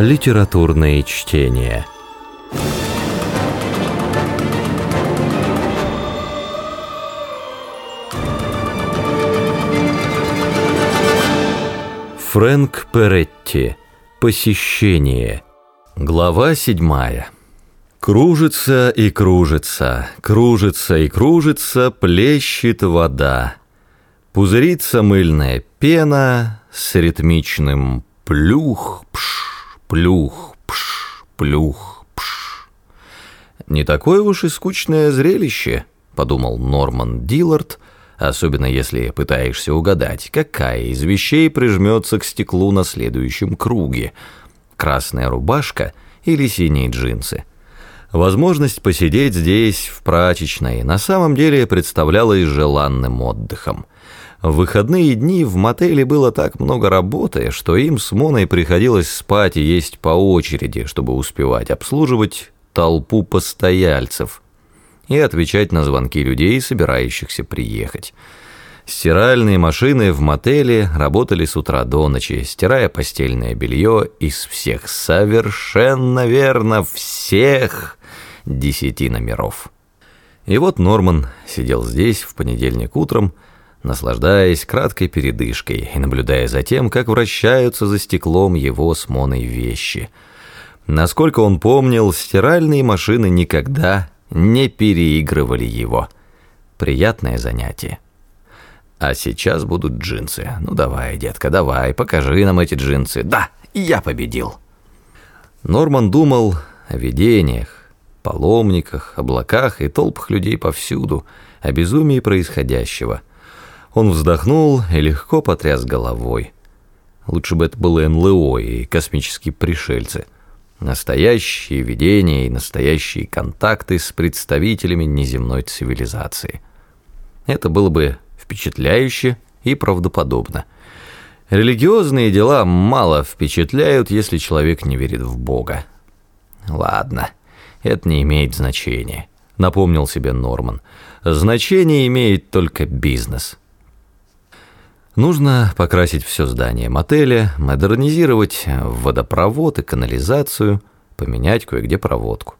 Литературные чтения. Фрэнк Перетти. Посещение. Глава седьмая. Кружится и кружится, кружится и кружится, плещет вода. Пузырится мыльная пена с ритмичным плюх-пш, плюх-пш, плюх-пш. «Не такое уж и скучное зрелище», — подумал Норман Диллард, особенно если пытаешься угадать, какая из вещей прижмется к стеклу на следующем круге — красная рубашка или синие джинсы — Возможность посидеть здесь, в прачечной, на самом деле представлялась желанным отдыхом. В выходные дни в мотеле было так много работы, что им с Моной приходилось спать и есть по очереди, чтобы успевать обслуживать толпу постояльцев и отвечать на звонки людей, собирающихся приехать. Стиральные машины в мотеле работали с утра до ночи, стирая постельное белье из всех, совершенно верно, всех десяти номеров. И вот Норман сидел здесь в понедельник утром, наслаждаясь краткой передышкой и наблюдая за тем, как вращаются за стеклом его с Моной вещи. Насколько он помнил, стиральные машины никогда не переигрывали его. Приятное занятие. А сейчас будут джинсы. Ну давай, детка, давай, покажи нам эти джинсы. Да, я победил. Норман думал о видениях, паломниках, облаках и толпах людей повсюду, о безумии происходящего. Он вздохнул и легко потряс головой. Лучше бы это было НЛО и космические пришельцы. Настоящие видения и настоящие контакты с представителями неземной цивилизации. Это было бы впечатляюще и правдоподобно. Религиозные дела мало впечатляют, если человек не верит в Бога. Ладно это не имеет значения», — напомнил себе Норман. «Значение имеет только бизнес». Нужно покрасить все здание мотеля, модернизировать водопровод и канализацию, поменять кое-где проводку.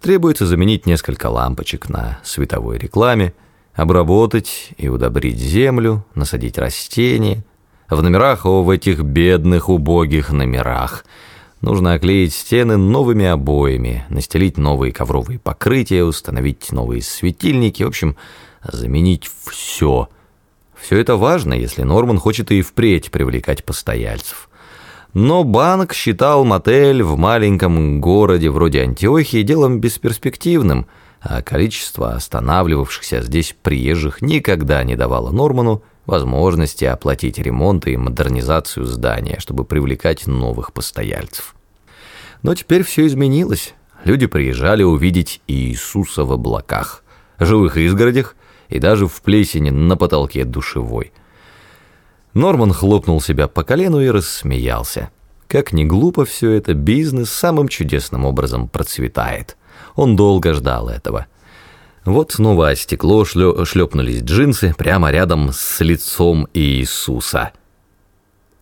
Требуется заменить несколько лампочек на световой рекламе, обработать и удобрить землю, насадить растения. В номерах, о, в этих бедных, убогих номерах – Нужно оклеить стены новыми обоями, настелить новые ковровые покрытия, установить новые светильники, в общем, заменить все. Все это важно, если Норман хочет и впредь привлекать постояльцев. Но банк считал мотель в маленьком городе вроде Антиохии делом бесперспективным, а количество останавливавшихся здесь приезжих никогда не давало Норману возможности оплатить ремонт и модернизацию здания, чтобы привлекать новых постояльцев. Но теперь все изменилось. Люди приезжали увидеть Иисуса в облаках, живых изгородях и даже в плесени на потолке душевой. Норман хлопнул себя по колену и рассмеялся. Как ни глупо все это, бизнес самым чудесным образом процветает. Он долго ждал этого. Вот снова о стекло шлепнулись джинсы прямо рядом с лицом Иисуса.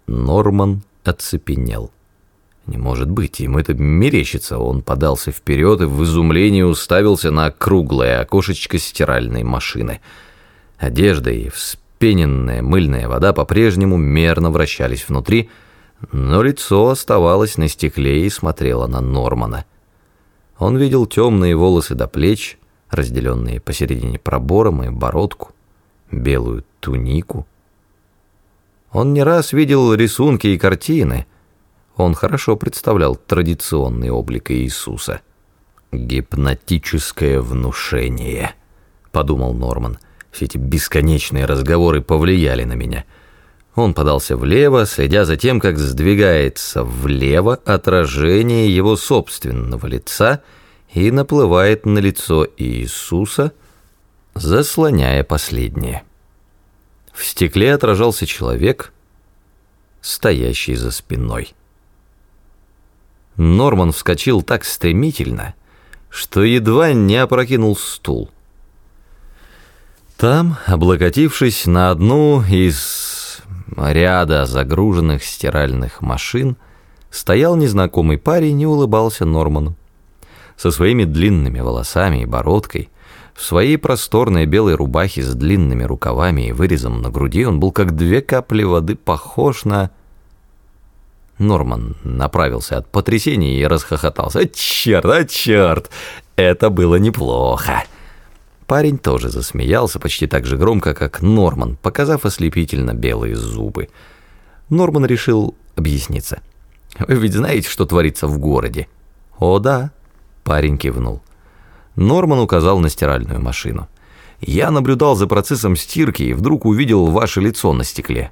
Норман оцепенел. Не может быть, ему это мерещится. Он подался вперед и в изумлении уставился на круглое окошечко стиральной машины. Одежда и вспененная мыльная вода по-прежнему мерно вращались внутри, но лицо оставалось на стекле и смотрело на Нормана. Он видел темные волосы до плеч, разделенные посередине пробором и бородку, белую тунику. Он не раз видел рисунки и картины. Он хорошо представлял традиционный облик Иисуса. «Гипнотическое внушение», — подумал Норман. «Все эти бесконечные разговоры повлияли на меня». Он подался влево, следя за тем, как сдвигается влево отражение его собственного лица — и наплывает на лицо Иисуса, заслоняя последнее. В стекле отражался человек, стоящий за спиной. Норман вскочил так стремительно, что едва не опрокинул стул. Там, облокотившись на одну из ряда загруженных стиральных машин, стоял незнакомый парень и улыбался Норману. Со своими длинными волосами и бородкой, в своей просторной белой рубахе с длинными рукавами и вырезом на груди он был как две капли воды похож на... Норман направился от потрясения и расхохотался. «Черт, а черт! Это было неплохо!» Парень тоже засмеялся почти так же громко, как Норман, показав ослепительно белые зубы. Норман решил объясниться. «Вы ведь знаете, что творится в городе?» «О, да», — парень кивнул. Норман указал на стиральную машину. «Я наблюдал за процессом стирки и вдруг увидел ваше лицо на стекле».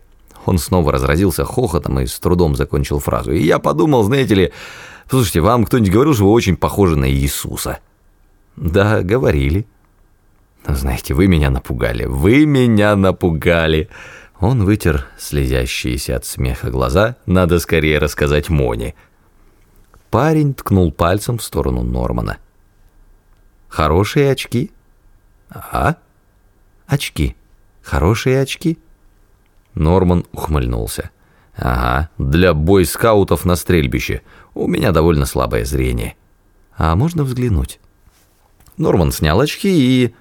Он снова разразился хохотом и с трудом закончил фразу. «И я подумал, знаете ли, слушайте, вам кто-нибудь говорил, что вы очень похожи на Иисуса?» «Да, говорили». «Знаете, вы меня напугали, вы меня напугали!» Он вытер слезящиеся от смеха глаза, надо скорее рассказать Моне. Парень ткнул пальцем в сторону Нормана. «Хорошие очки?» «А?» «Очки. Хорошие очки?» Норман ухмыльнулся. «Ага, для бойскаутов на стрельбище. У меня довольно слабое зрение». «А можно взглянуть?» Норман снял очки и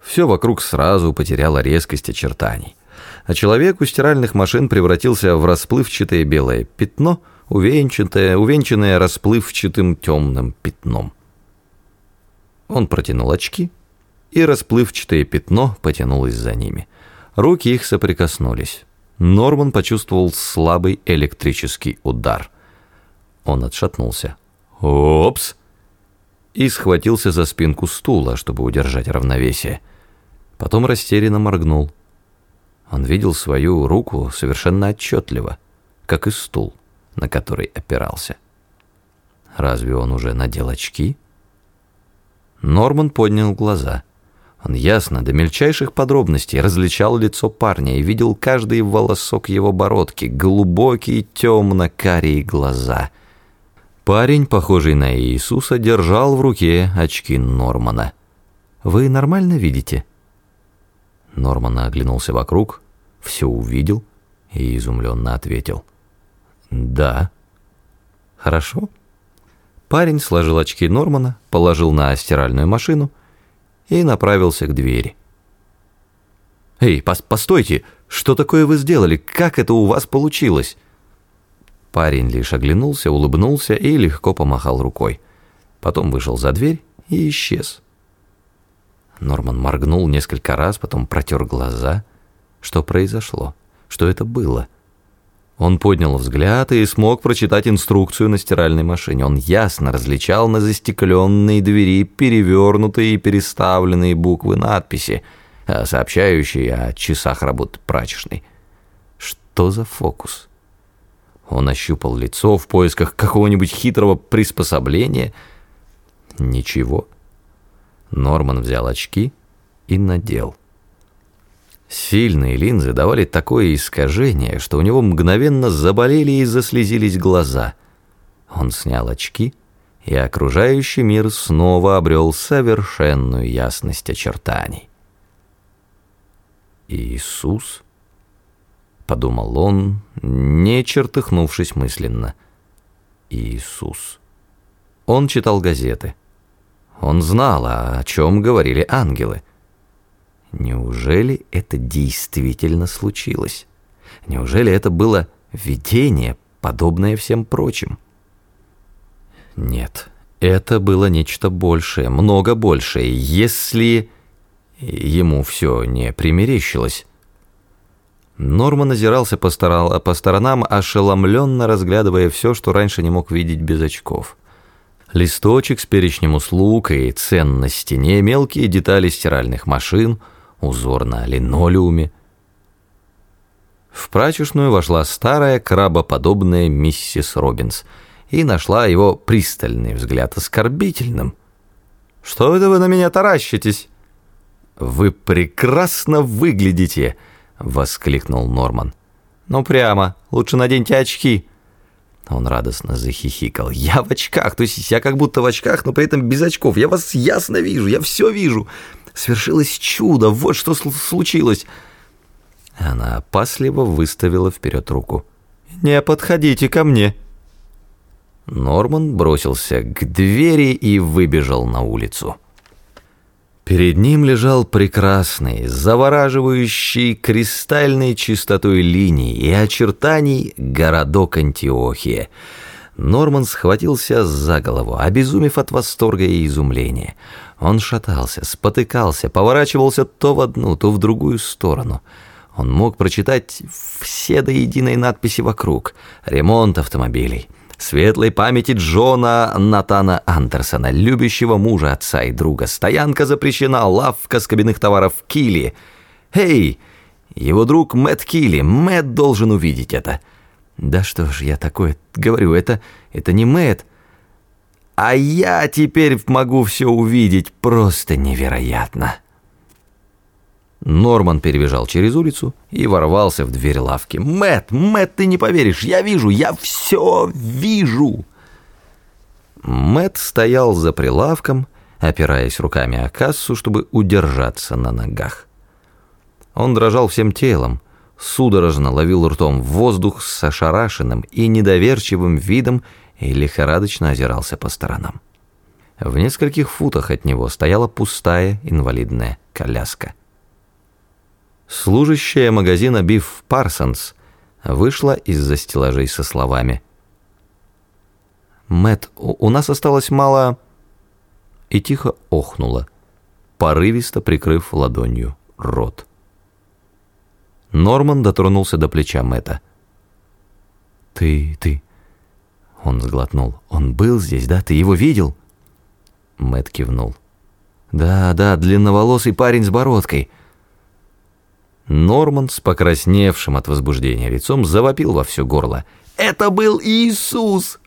все вокруг сразу потеряло резкость очертаний. А человек у стиральных машин превратился в расплывчатое белое пятно, увенчанное, увенчанное расплывчатым темным пятном. Он протянул очки, и расплывчатое пятно потянулось за ними. Руки их соприкоснулись. Норман почувствовал слабый электрический удар. Он отшатнулся. «Опс!» и схватился за спинку стула, чтобы удержать равновесие. Потом растерянно моргнул. Он видел свою руку совершенно отчетливо, как и стул, на который опирался. Разве он уже надел очки? Норман поднял глаза. Он ясно, до мельчайших подробностей различал лицо парня и видел каждый волосок его бородки, глубокие темно-карие глаза. Парень, похожий на Иисуса, держал в руке очки Нормана. «Вы нормально видите?» Норман оглянулся вокруг, все увидел и изумленно ответил. «Да». «Хорошо». Парень сложил очки Нормана, положил на стиральную машину и направился к двери. «Эй, пос постойте! Что такое вы сделали? Как это у вас получилось?» Парень лишь оглянулся, улыбнулся и легко помахал рукой. Потом вышел за дверь и исчез. Норман моргнул несколько раз, потом протер глаза. Что произошло? Что это было? Он поднял взгляд и смог прочитать инструкцию на стиральной машине. Он ясно различал на застекленной двери перевернутые и переставленные буквы надписи, а, сообщающие о часах работы прачечной. Что за фокус? Он ощупал лицо в поисках какого-нибудь хитрого приспособления. Ничего. Норман взял очки и надел. Сильные линзы давали такое искажение, что у него мгновенно заболели и заслезились глаза. Он снял очки, и окружающий мир снова обрел совершенную ясность очертаний. «Иисус?» — подумал он, не чертыхнувшись мысленно. «Иисус». Он читал газеты — он знал, о чем говорили ангелы. Неужели это действительно случилось? Неужели это было видение, подобное всем прочим? Нет, это было нечто большее, много большее, если ему все не примерещилось. Норман озирался по, сторонам, ошеломленно разглядывая все, что раньше не мог видеть без очков листочек с перечнем услуг и цен на стене, мелкие детали стиральных машин, узор на линолеуме. В прачечную вошла старая крабоподобная миссис Робинс и нашла его пристальный взгляд оскорбительным. «Что это вы на меня таращитесь?» «Вы прекрасно выглядите!» — воскликнул Норман. «Ну прямо, лучше наденьте очки», он радостно захихикал. «Я в очках, то есть я как будто в очках, но при этом без очков. Я вас ясно вижу, я все вижу. Свершилось чудо, вот что случилось!» Она опасливо выставила вперед руку. «Не подходите ко мне!» Норман бросился к двери и выбежал на улицу. Перед ним лежал прекрасный, завораживающий кристальной чистотой линий и очертаний городок Антиохия. Норман схватился за голову, обезумев от восторга и изумления. Он шатался, спотыкался, поворачивался то в одну, то в другую сторону. Он мог прочитать все до единой надписи вокруг. Ремонт автомобилей, Светлой памяти Джона Натана Андерсона, любящего мужа, отца и друга. Стоянка запрещена, лавка с кабинных товаров Килли. Эй, его друг Мэтт Килли, Мэтт должен увидеть это. Да что ж я такое говорю, это, это не Мэтт. А я теперь могу все увидеть, просто невероятно. Норман перебежал через улицу и ворвался в дверь лавки. Мэт, Мэт, ты не поверишь, я вижу, я все вижу!» Мэт стоял за прилавком, опираясь руками о кассу, чтобы удержаться на ногах. Он дрожал всем телом, судорожно ловил ртом воздух с ошарашенным и недоверчивым видом и лихорадочно озирался по сторонам. В нескольких футах от него стояла пустая инвалидная коляска. Служащая магазина Биф Парсонс вышла из-за стеллажей со словами Мэт, у нас осталось мало...» И тихо охнула, порывисто прикрыв ладонью рот. Норман дотронулся до плеча Мэта. «Ты, ты...» Он сглотнул. «Он был здесь, да? Ты его видел?» Мэт кивнул. «Да, да, длинноволосый парень с бородкой». Норман с покрасневшим от возбуждения лицом завопил во все горло. «Это был Иисус!»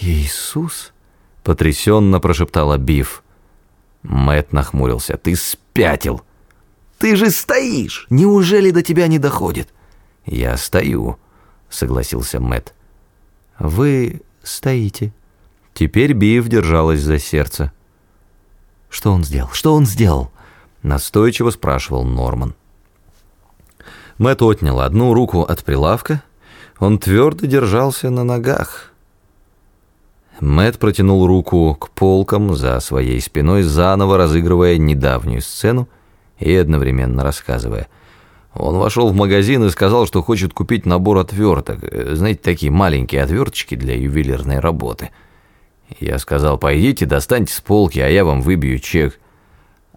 «Иисус?» — потрясенно прошептала Биф. Мэт нахмурился. «Ты спятил!» «Ты же стоишь! Неужели до тебя не доходит?» «Я стою», — согласился Мэт. «Вы стоите». Теперь Биф держалась за сердце. «Что он сделал? Что он сделал?» Настойчиво спрашивал Норман. Мэтт отнял одну руку от прилавка. Он твердо держался на ногах. Мэтт протянул руку к полкам за своей спиной, заново разыгрывая недавнюю сцену и одновременно рассказывая. Он вошел в магазин и сказал, что хочет купить набор отверток. Знаете, такие маленькие отверточки для ювелирной работы. Я сказал, пойдите, достаньте с полки, а я вам выбью чек.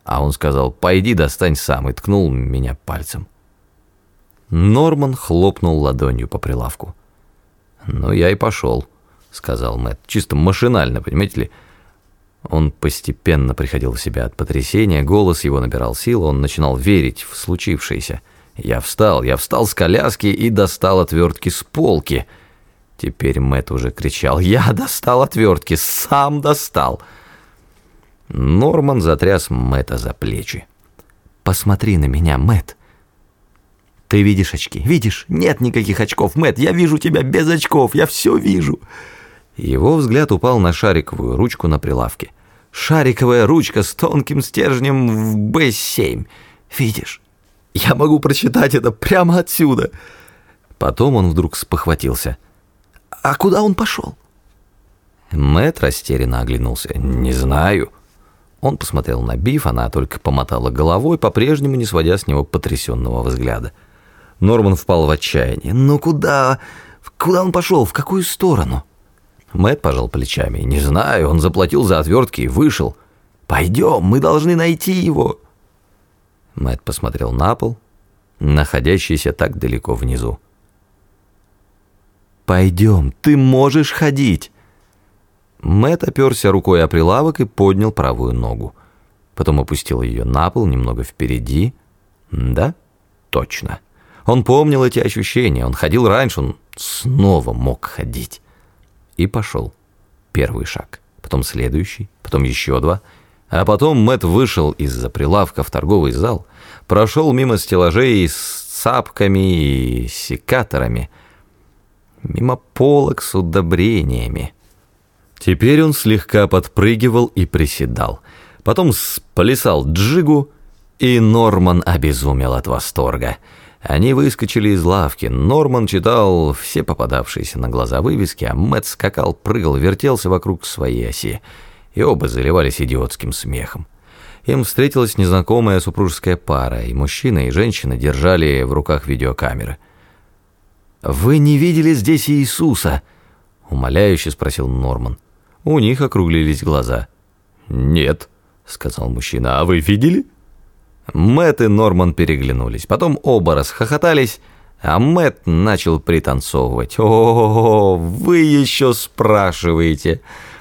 А он сказал, пойди достань сам, и ткнул меня пальцем. Норман хлопнул ладонью по прилавку. «Ну, я и пошел», — сказал Мэтт, чисто машинально, понимаете ли. Он постепенно приходил в себя от потрясения, голос его набирал силу, он начинал верить в случившееся. Я встал, я встал с коляски и достал отвертки с полки. Теперь Мэтт уже кричал, я достал отвертки, сам достал. Норман затряс Мэтта за плечи. «Посмотри на меня, Мэтт. Ты видишь очки? Видишь? Нет никаких очков, Мэтт. Я вижу тебя без очков. Я все вижу. Его взгляд упал на шариковую ручку на прилавке. Шариковая ручка с тонким стержнем в Б7. Видишь? Я могу прочитать это прямо отсюда. Потом он вдруг спохватился. А куда он пошел? Мэтт растерянно оглянулся. Не знаю. Он посмотрел на Биф, она только помотала головой, по-прежнему не сводя с него потрясенного взгляда. Норман впал в отчаяние. «Ну куда? Куда он пошел? В какую сторону?» Мэтт пожал плечами. «Не знаю, он заплатил за отвертки и вышел. Пойдем, мы должны найти его». Мэтт посмотрел на пол, находящийся так далеко внизу. «Пойдем, ты можешь ходить!» Мэт оперся рукой о прилавок и поднял правую ногу. Потом опустил ее на пол немного впереди. Да, точно. Он помнил эти ощущения, он ходил раньше, он снова мог ходить. И пошел. Первый шаг, потом следующий, потом еще два. А потом Мэт вышел из-за прилавка в торговый зал, прошел мимо стеллажей с цапками и секаторами, мимо полок с удобрениями. Теперь он слегка подпрыгивал и приседал. Потом сплясал джигу, и Норман обезумел от восторга. Они выскочили из лавки. Норман читал все попадавшиеся на глаза вывески, а Мэтт скакал, прыгал, вертелся вокруг своей оси. И оба заливались идиотским смехом. Им встретилась незнакомая супружеская пара, и мужчина и женщина держали в руках видеокамеры. «Вы не видели здесь Иисуса?» — умоляюще спросил Норман. У них округлились глаза. «Нет», — сказал мужчина, — «а вы видели?» Мэтт и Норман переглянулись, потом оба расхохотались, а Мэтт начал пританцовывать. «О, вы еще спрашиваете!» —